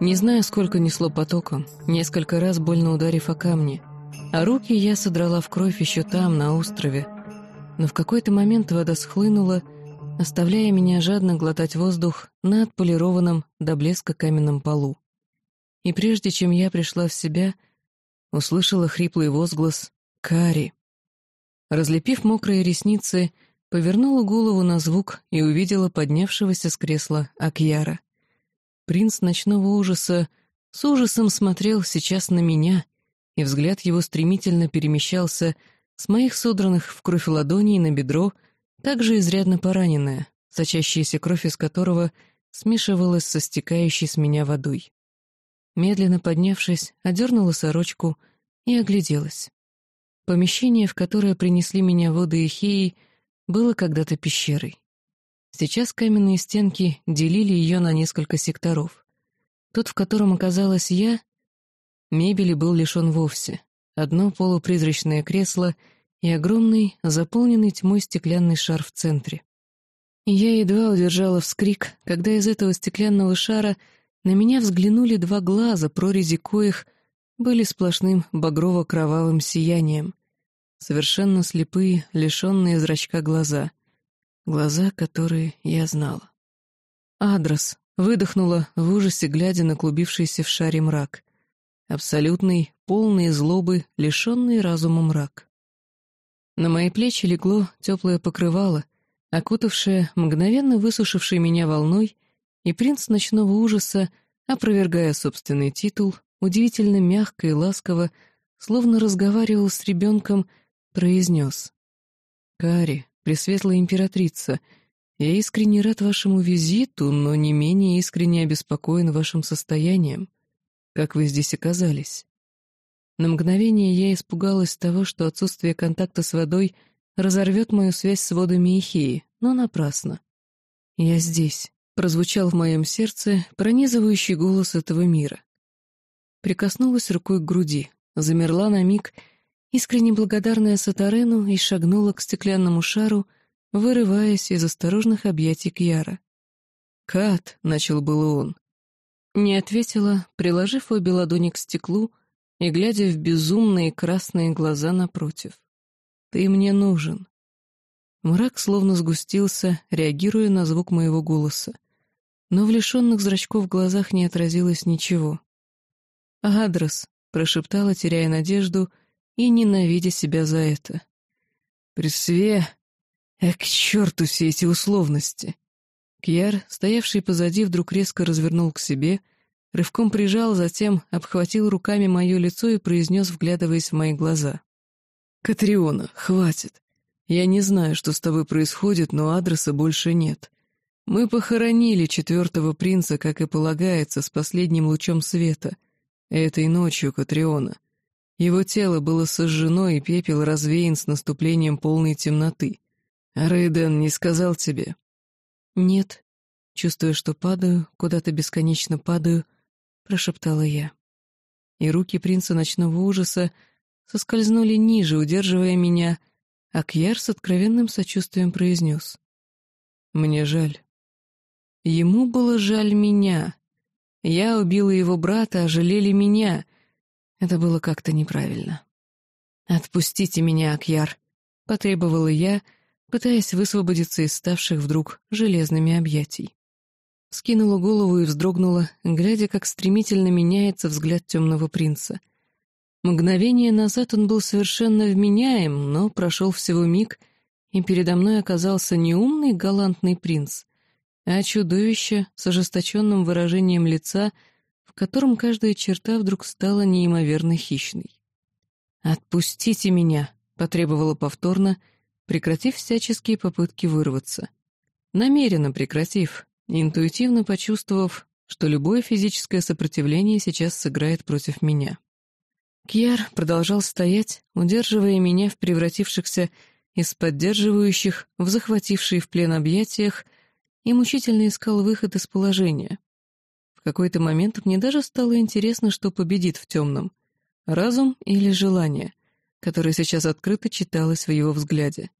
Не знаю, сколько несло потоком, несколько раз больно ударив о камни, а руки я содрала в кровь еще там, на острове. Но в какой-то момент вода схлынула, оставляя меня жадно глотать воздух на отполированном до блеска каменном полу. И прежде чем я пришла в себя, услышала хриплый возглас «Кари». Разлепив мокрые ресницы, повернула голову на звук и увидела поднявшегося с кресла Акьяра. Принц ночного ужаса с ужасом смотрел сейчас на меня, и взгляд его стремительно перемещался с моих содранных в кровь ладоней на бедро, также изрядно пораненное, сочащаяся кровь из которого смешивалась со стекающей с меня водой. Медленно поднявшись, одернула сорочку и огляделась. Помещение, в которое принесли меня воды Эхеи, было когда-то пещерой. Сейчас каменные стенки делили ее на несколько секторов. Тот, в котором оказалась я, мебели был лишен вовсе. Одно полупризрачное кресло и огромный, заполненный тьмой стеклянный шар в центре. Я едва удержала вскрик, когда из этого стеклянного шара на меня взглянули два глаза, прорези коих были сплошным багрово-кровавым сиянием. Совершенно слепые, лишенные зрачка глаза — Глаза, которые я знала. Адрес. Выдохнула, в ужасе глядя на клубившийся в шаре мрак. Абсолютный, полный злобы, лишенный разума мрак. На мои плечи легло теплое покрывало, окутавшее, мгновенно высушившее меня волной, и принц ночного ужаса, опровергая собственный титул, удивительно мягко и ласково, словно разговаривал с ребенком, произнес. «Кари, Пресветлая императрица, я искренне рад вашему визиту, но не менее искренне обеспокоен вашим состоянием. Как вы здесь оказались?» На мгновение я испугалась того, что отсутствие контакта с водой разорвет мою связь с водами Ихеи, но напрасно. «Я здесь», — прозвучал в моем сердце пронизывающий голос этого мира. Прикоснулась рукой к груди, замерла на миг — искренне благодарная Сатарену, и шагнула к стеклянному шару, вырываясь из осторожных объятий Кьяра. «Кат», — начал было он. Не ответила, приложив обе ладони к стеклу и глядя в безумные красные глаза напротив. «Ты мне нужен». Мрак словно сгустился, реагируя на звук моего голоса. Но в лишенных зрачков глазах не отразилось ничего. «Адрес», — прошептала, теряя надежду, — и ненавидя себя за это. Пресве... А к черту все эти условности! Кьяр, стоявший позади, вдруг резко развернул к себе, рывком прижал, затем обхватил руками мое лицо и произнес, вглядываясь в мои глаза. «Катриона, хватит. Я не знаю, что с тобой происходит, но адреса больше нет. Мы похоронили четвертого принца, как и полагается, с последним лучом света. Этой ночью, Катриона. Его тело было сожжено, и пепел развеян с наступлением полной темноты. Рейден не сказал тебе? Нет. Чувствуя, что падаю, куда-то бесконечно падаю, прошептала я. И руки принца ночного ужаса соскользнули ниже, удерживая меня, а Кьяр с откровенным сочувствием произнес. «Мне жаль». Ему было жаль меня. Я убила его брата, а жалели меня, это было как-то неправильно. «Отпустите меня, Акьяр», — потребовала я, пытаясь высвободиться из ставших вдруг железными объятий. Скинула голову и вздрогнула, глядя, как стремительно меняется взгляд темного принца. Мгновение назад он был совершенно вменяем, но прошел всего миг, и передо мной оказался не умный галантный принц, а чудовище с ожесточенным выражением лица — в котором каждая черта вдруг стала неимоверно хищной. «Отпустите меня!» — потребовала повторно, прекратив всяческие попытки вырваться. Намеренно прекратив, интуитивно почувствовав, что любое физическое сопротивление сейчас сыграет против меня. Кьяр продолжал стоять, удерживая меня в превратившихся из поддерживающих в захватившие в плен объятиях и мучительно искал выход из положения, какой-то момент мне даже стало интересно, что победит в темном — разум или желание, которое сейчас открыто читалось в его взгляде.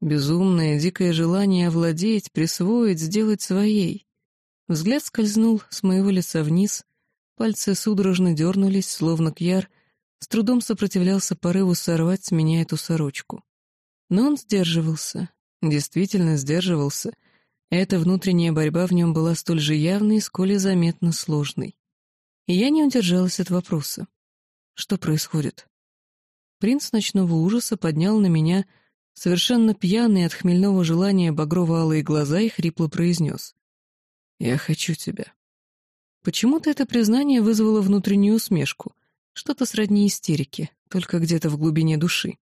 Безумное, дикое желание овладеть, присвоить, сделать своей. Взгляд скользнул с моего лица вниз, пальцы судорожно дернулись, словно Кьяр с трудом сопротивлялся порыву сорвать с меня эту сорочку. Но он сдерживался, действительно сдерживался. Эта внутренняя борьба в нем была столь же явной, сколь и заметно сложной. И я не удержалась от вопроса. Что происходит? Принц ночного ужаса поднял на меня совершенно пьяный от хмельного желания багрово-алые глаза и хрипло произнес. «Я хочу тебя». Почему-то это признание вызвало внутреннюю усмешку, что-то сродни истерике, только где-то в глубине души.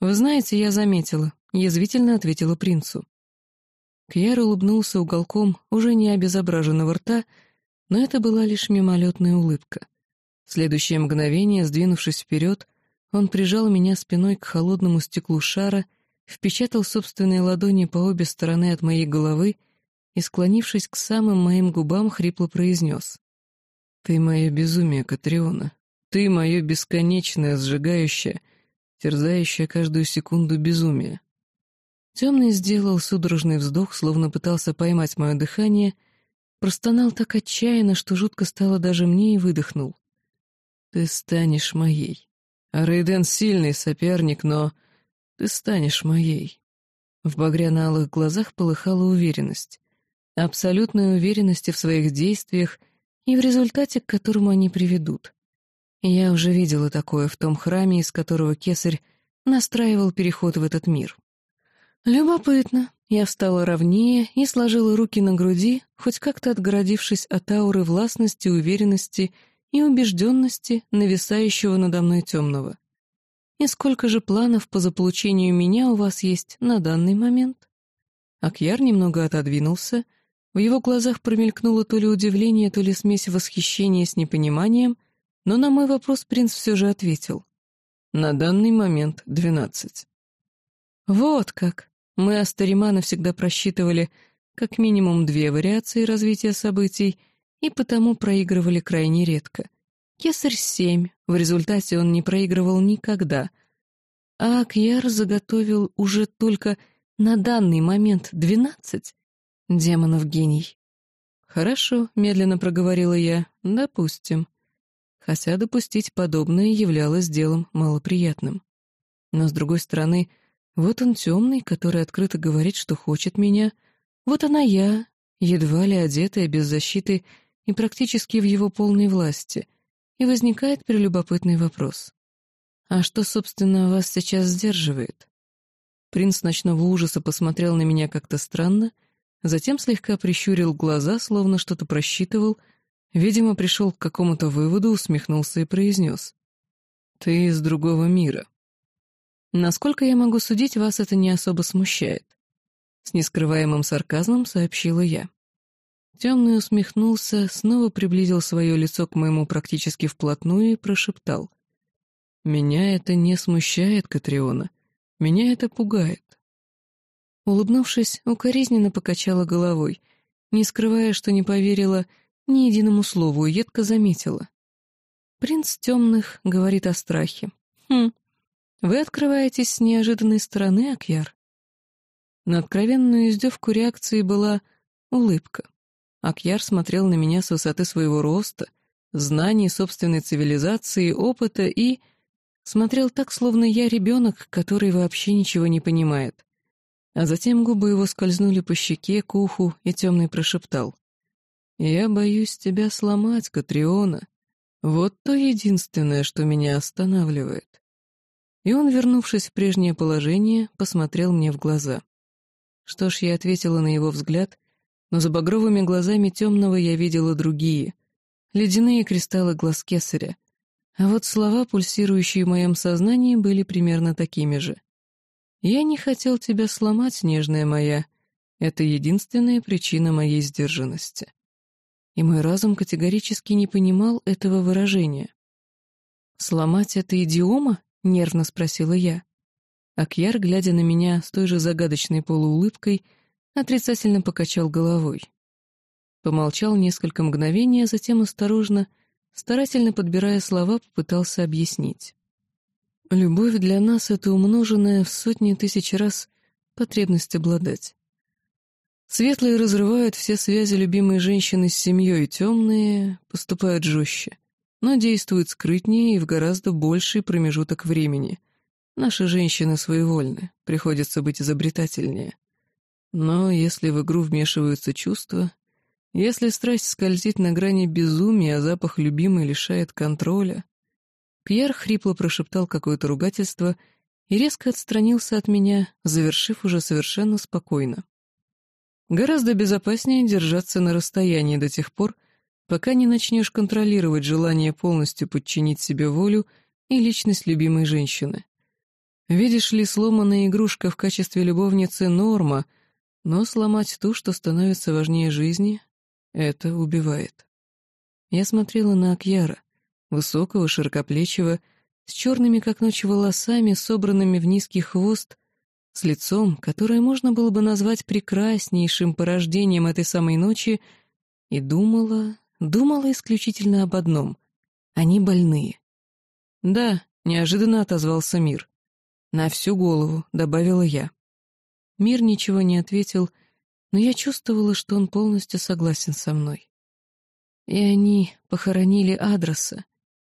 «Вы знаете, я заметила», — язвительно ответила принцу. Кьяр улыбнулся уголком уже не обезображенного рта, но это была лишь мимолетная улыбка. В следующее мгновение, сдвинувшись вперед, он прижал меня спиной к холодному стеклу шара, впечатал собственные ладони по обе стороны от моей головы и, склонившись к самым моим губам, хрипло произнес. «Ты мое безумие, Катриона. Ты мое бесконечное, сжигающее, терзающее каждую секунду безумие». Темный сделал судорожный вздох, словно пытался поймать мое дыхание, простонал так отчаянно, что жутко стало даже мне и выдохнул. «Ты станешь моей. А Рейден сильный соперник, но ты станешь моей». В багряно-алых глазах полыхала уверенность абсолютной уверенности в своих действиях и в результате, к которому они приведут. Я уже видела такое в том храме, из которого кесарь настраивал переход в этот мир. Любопытно. Я встала ровнее и сложила руки на груди, хоть как-то отгородившись от ауры властности, уверенности и убежденности, нависающего надо мной темного. И сколько же планов по заполучению меня у вас есть на данный момент? Акьяр немного отодвинулся — в его глазах промелькнуло то ли удивление, то ли смесь восхищения с непониманием, но на мой вопрос принц все же ответил. На данный момент двенадцать. Вот как. Мы Астаримана всегда просчитывали как минимум две вариации развития событий и потому проигрывали крайне редко. Кесарь семь, в результате он не проигрывал никогда. А Акьяр заготовил уже только на данный момент двенадцать. Демонов гений. «Хорошо», — медленно проговорила я, — «допустим». Хотя допустить подобное являлось делом малоприятным. Но, с другой стороны, вот он темный, который открыто говорит, что хочет меня, вот она я, едва ли одетая, без защиты и практически в его полной власти, и возникает прелюбопытный вопрос. «А что, собственно, вас сейчас сдерживает?» Принц ночного ужаса посмотрел на меня как-то странно, — Затем слегка прищурил глаза, словно что-то просчитывал, видимо, пришел к какому-то выводу, усмехнулся и произнес. «Ты из другого мира». «Насколько я могу судить, вас это не особо смущает?» С нескрываемым сарказмом сообщила я. Темный усмехнулся, снова приблизил свое лицо к моему практически вплотную и прошептал. «Меня это не смущает, Катриона. Меня это пугает. Улыбнувшись, укоризненно покачала головой, не скрывая, что не поверила ни единому слову, едко заметила. «Принц темных говорит о страхе. Хм, вы открываетесь с неожиданной стороны, Акьяр?» На откровенную издевку реакции была улыбка. Акьяр смотрел на меня с высоты своего роста, знаний собственной цивилизации, опыта и... Смотрел так, словно я ребенок, который вообще ничего не понимает. А затем губы его скользнули по щеке, к уху, и темный прошептал. «Я боюсь тебя сломать, Катриона. Вот то единственное, что меня останавливает». И он, вернувшись в прежнее положение, посмотрел мне в глаза. Что ж, я ответила на его взгляд, но за багровыми глазами темного я видела другие, ледяные кристаллы глаз кесаря. А вот слова, пульсирующие в моем сознании, были примерно такими же — я не хотел тебя сломать, нежная моя. Это единственная причина моей сдержанности. И мой разум категорически не понимал этого выражения. «Сломать это идиома?» — нервно спросила я. Акьяр, глядя на меня с той же загадочной полуулыбкой, отрицательно покачал головой. Помолчал несколько мгновений, а затем осторожно, старательно подбирая слова, попытался объяснить. Любовь для нас — это умноженное в сотни тысяч раз потребность обладать. Светлые разрывают все связи любимой женщины с семьей, темные поступают жестче, но действуют скрытнее и в гораздо больший промежуток времени. Наши женщины своевольны, приходится быть изобретательнее. Но если в игру вмешиваются чувства, если страсть скользит на грани безумия, а запах любимой лишает контроля... Пьер хрипло прошептал какое-то ругательство и резко отстранился от меня, завершив уже совершенно спокойно. Гораздо безопаснее держаться на расстоянии до тех пор, пока не начнешь контролировать желание полностью подчинить себе волю и личность любимой женщины. Видишь ли, сломанная игрушка в качестве любовницы — норма, но сломать ту, что становится важнее жизни, — это убивает. Я смотрела на Акьяра, высокого, широкоплечего, с черными, как ночь, волосами, собранными в низкий хвост, с лицом, которое можно было бы назвать прекраснейшим порождением этой самой ночи, и думала, думала исключительно об одном — они больные. «Да», — неожиданно отозвался Мир. «На всю голову», — добавила я. Мир ничего не ответил, но я чувствовала, что он полностью согласен со мной. И они похоронили адреса.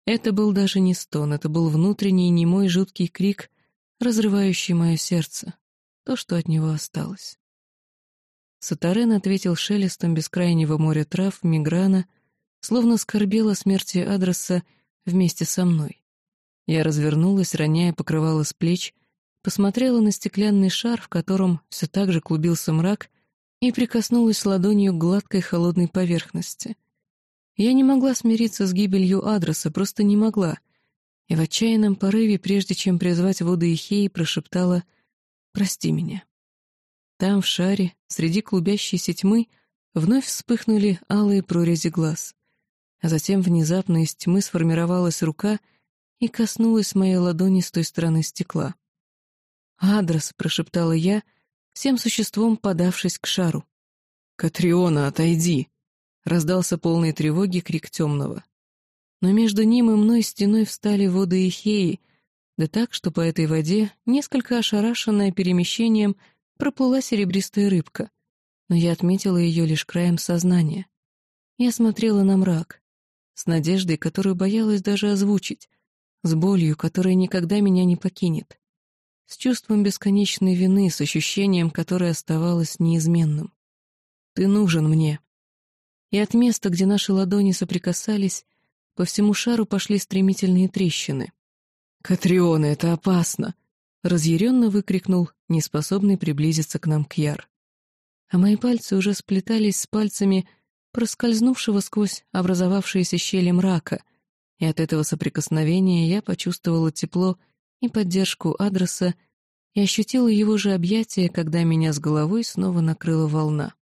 Это был даже не стон, это был внутренний немой жуткий крик, разрывающий мое сердце, то, что от него осталось. Сатарен ответил шелестом бескрайнего моря трав, миграна, словно скорбела смерти адреса вместе со мной. Я развернулась, роняя покрывало с плеч, посмотрела на стеклянный шар, в котором все так же клубился мрак, и прикоснулась ладонью к гладкой холодной поверхности. Я не могла смириться с гибелью адреса, просто не могла — и в отчаянном порыве, прежде чем призвать воды Ихеи, прошептала «Прости меня». Там, в шаре, среди клубящейся тьмы, вновь вспыхнули алые прорези глаз. А затем внезапно из тьмы сформировалась рука и коснулась моей ладони с той стороны стекла. «Адрес», — прошептала я, всем существом подавшись к шару. «Катриона, отойди!» — раздался полной тревоги крик темного но между ним и мной стеной встали воды Ихеи, да так, что по этой воде, несколько ошарашенная перемещением, проплыла серебристая рыбка, но я отметила ее лишь краем сознания. Я смотрела на мрак, с надеждой, которую боялась даже озвучить, с болью, которая никогда меня не покинет, с чувством бесконечной вины, с ощущением, которое оставалось неизменным. «Ты нужен мне». И от места, где наши ладони соприкасались, по всему шару пошли стремительные трещины. «Катриона, это опасно!» — разъяренно выкрикнул, неспособный приблизиться к нам Кьяр. А мои пальцы уже сплетались с пальцами проскользнувшего сквозь образовавшиеся щели мрака, и от этого соприкосновения я почувствовала тепло и поддержку адреса и ощутила его же объятия, когда меня с головой снова накрыла волна.